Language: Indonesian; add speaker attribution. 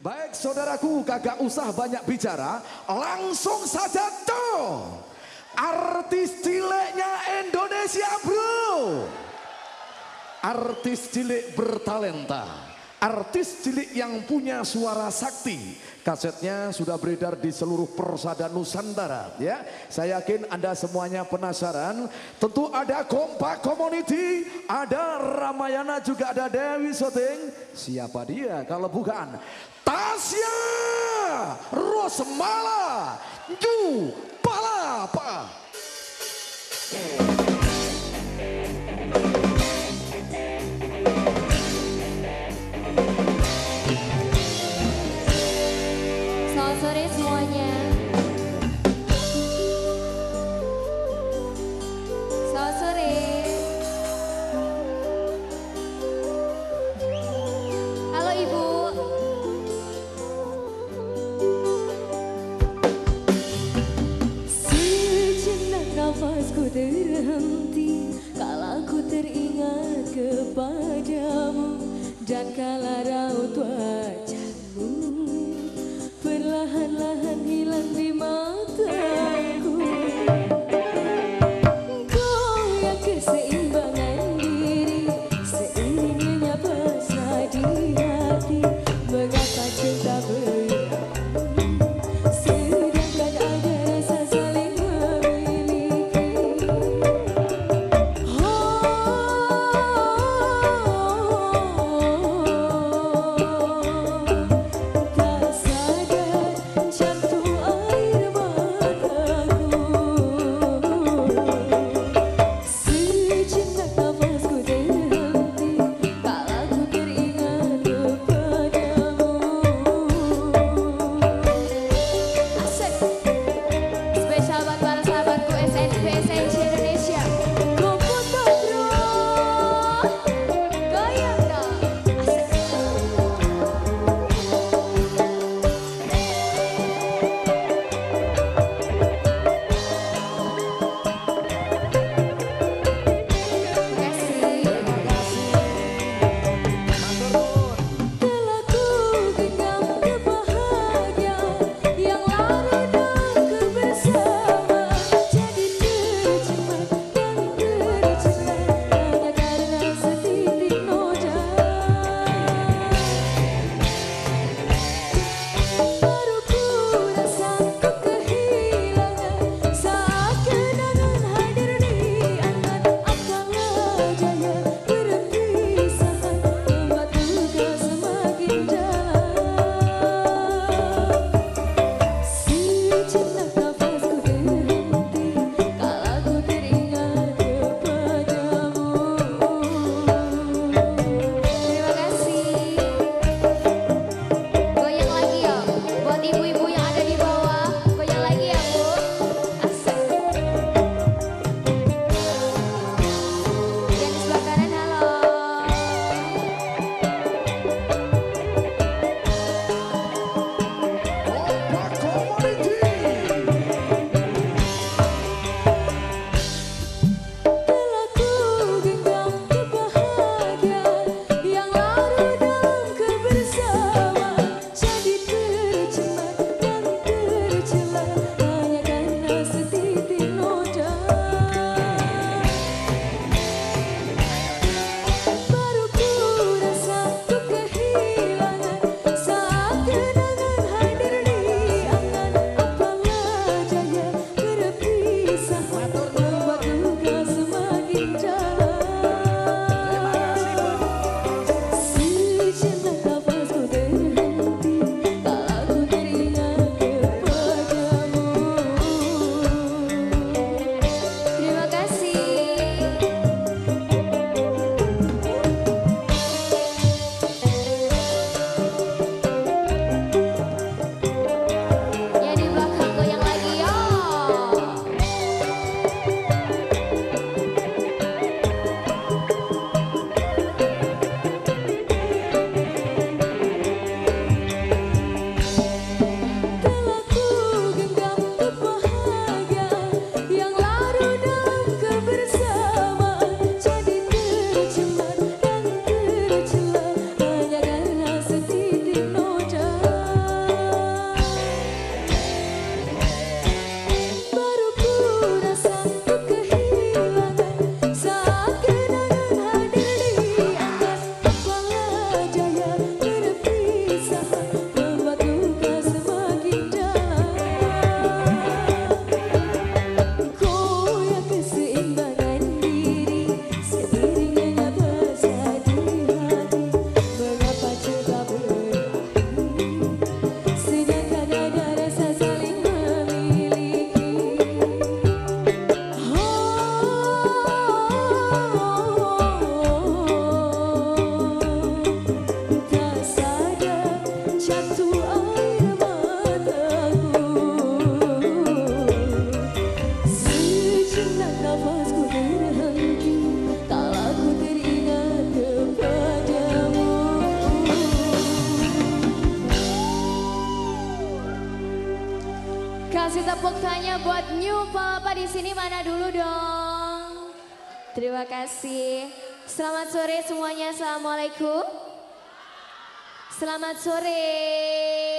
Speaker 1: Baik saudaraku kagak usah banyak bicara. Langsung saja tuh Artis ciliknya Indonesia bro. Artis cilik bertalenta Artis cilik yang punya suara sakti. Kasetnya sudah beredar di seluruh persada Nusantara ya. Saya yakin Anda semuanya penasaran. Tentu ada Kompak Community, ada Ramayana juga ada Dewi Soting. Siapa dia kalau bukan Tasya Rosmala Ju Palapa.
Speaker 2: semuanya. Selamat sore. Halo Ibu.
Speaker 3: Sejenak nafasku terhenti Kala ku teringat kepadamu Dan kala raut wajah perlahan-lahan hilang di mataku Kau yang keseimbangan
Speaker 2: tepuk tanya buat New Papa di sini mana dulu dong. Terima kasih. Selamat sore semuanya. Assalamualaikum. Selamat sore.